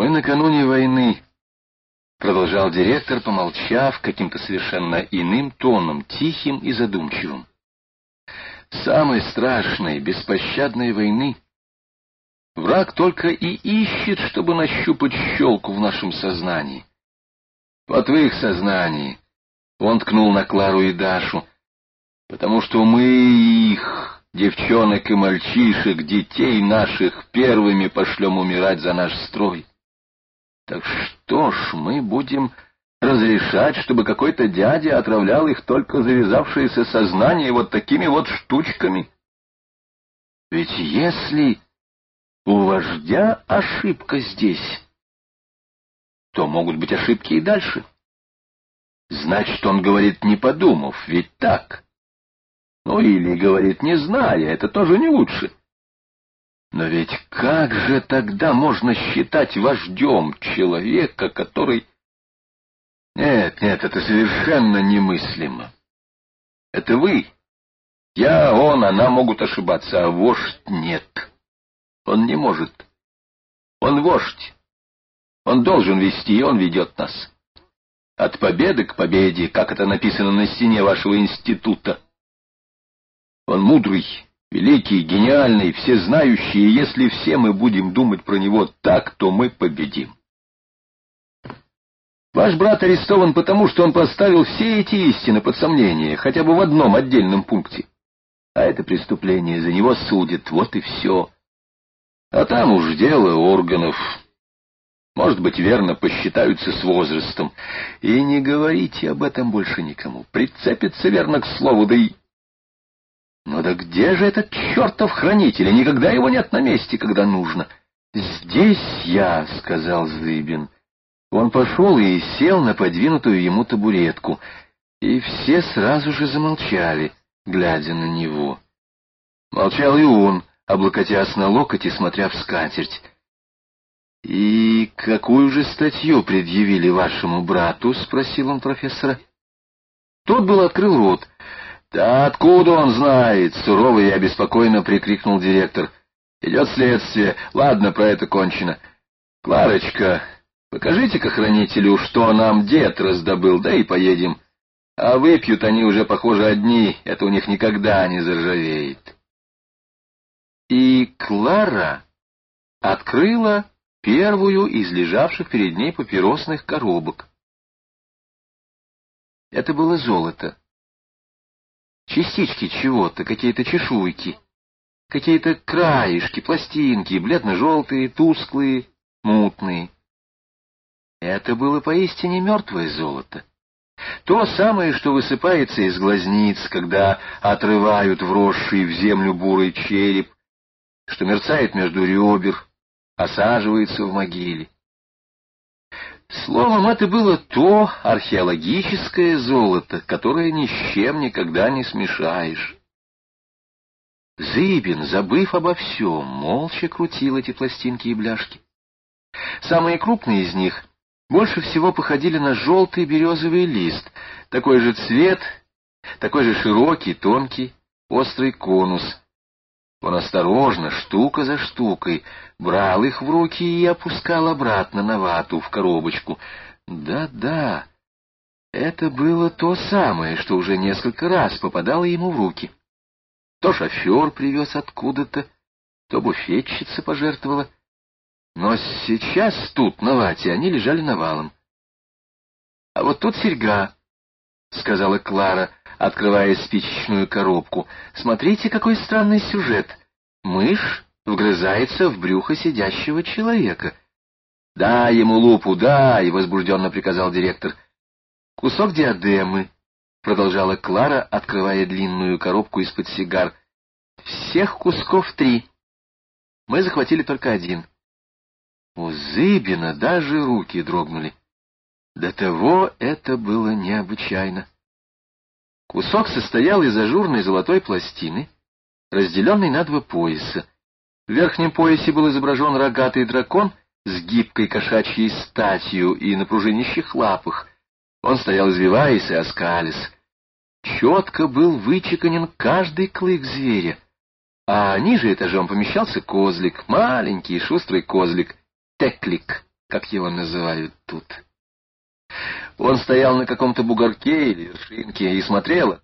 Мы накануне войны, — продолжал директор, помолчав каким-то совершенно иным тоном, тихим и задумчивым. Самой страшной, беспощадной войны враг только и ищет, чтобы нащупать щелку в нашем сознании. Вот в их сознании он ткнул на Клару и Дашу, потому что мы их, девчонок и мальчишек, детей наших, первыми пошлем умирать за наш строй. Так что ж, мы будем разрешать, чтобы какой-то дядя отравлял их только завязавшееся сознание вот такими вот штучками? Ведь если у вождя ошибка здесь, то могут быть ошибки и дальше. Значит, он говорит, не подумав, ведь так. Ну или говорит, не зная, это тоже не лучше. Но ведь как же тогда можно считать вождем человека, который... Нет, нет, это совершенно немыслимо. Это вы. Я, он, она могут ошибаться, а вождь нет. Он не может. Он вождь. Он должен вести, и он ведет нас. От победы к победе, как это написано на стене вашего института. Он мудрый, великий, гениальный, всезнающий, и если все мы будем думать про него так, то мы победим. Ваш брат арестован потому, что он поставил все эти истины под сомнение, хотя бы в одном отдельном пункте. А это преступление за него судят, вот и все. А там уж дело органов. Может быть, верно, посчитаются с возрастом. И не говорите об этом больше никому. Прицепится верно к слову, да и но да где же этот чертов хранитель? никогда его нет на месте, когда нужно. Здесь я, — сказал Зыбин. Он пошел и сел на подвинутую ему табуретку, и все сразу же замолчали, глядя на него. Молчал и он, облокотясь на локоть и смотря в скатерть. — И какую же статью предъявили вашему брату? — спросил он профессора. Тот был открыл рот. «Да откуда он знает?» — сурово и обеспокоенно прикрикнул директор. «Идет следствие. Ладно, про это кончено. Кларочка, покажите-ка хранителю, что нам дед раздобыл, да и поедем. А выпьют они уже, похоже, одни, это у них никогда не заржавеет». И Клара открыла первую из лежавших перед ней папиросных коробок. Это было золото. Частички чего-то, какие-то чешуйки, какие-то краешки, пластинки, бледно-желтые, тусклые, мутные. Это было поистине мертвое золото. То самое, что высыпается из глазниц, когда отрывают вросший в землю бурый череп, что мерцает между ребер, осаживается в могиле. Словом, это было то археологическое золото, которое ни с чем никогда не смешаешь. Зыбин, забыв обо всем, молча крутил эти пластинки и бляшки. Самые крупные из них больше всего походили на желтый березовый лист, такой же цвет, такой же широкий, тонкий, острый конус, он осторожно, штука за штукой, брал их в руки и опускал обратно на вату, в коробочку. Да-да, это было то самое, что уже несколько раз попадало ему в руки. То шофер привез откуда-то, то буфетчица пожертвовала. Но сейчас тут, на вате, они лежали навалом. — А вот тут серьга, — сказала Клара, открывая спичечную коробку. «Смотрите, какой странный сюжет. Мышь вгрызается в брюхо сидящего человека». «Дай ему лупу, дай!» — возбужденно приказал директор. «Кусок диадемы», — продолжала Клара, открывая длинную коробку из-под сигар. «Всех кусков три. Мы захватили только один». У Зыбина даже руки дрогнули. До того это было необычайно. Кусок состоял из ажурной золотой пластины, разделенной на два пояса. В верхнем поясе был изображен рогатый дракон с гибкой кошачьей статью и на пружинищих лапах. Он стоял, извиваясь и оскалясь. Четко был вычеканен каждый клык зверя, а ниже этажом помещался козлик, маленький шустрый козлик, теклик как его называют тут. Он стоял на каком-то бугорке или вершинке и смотрел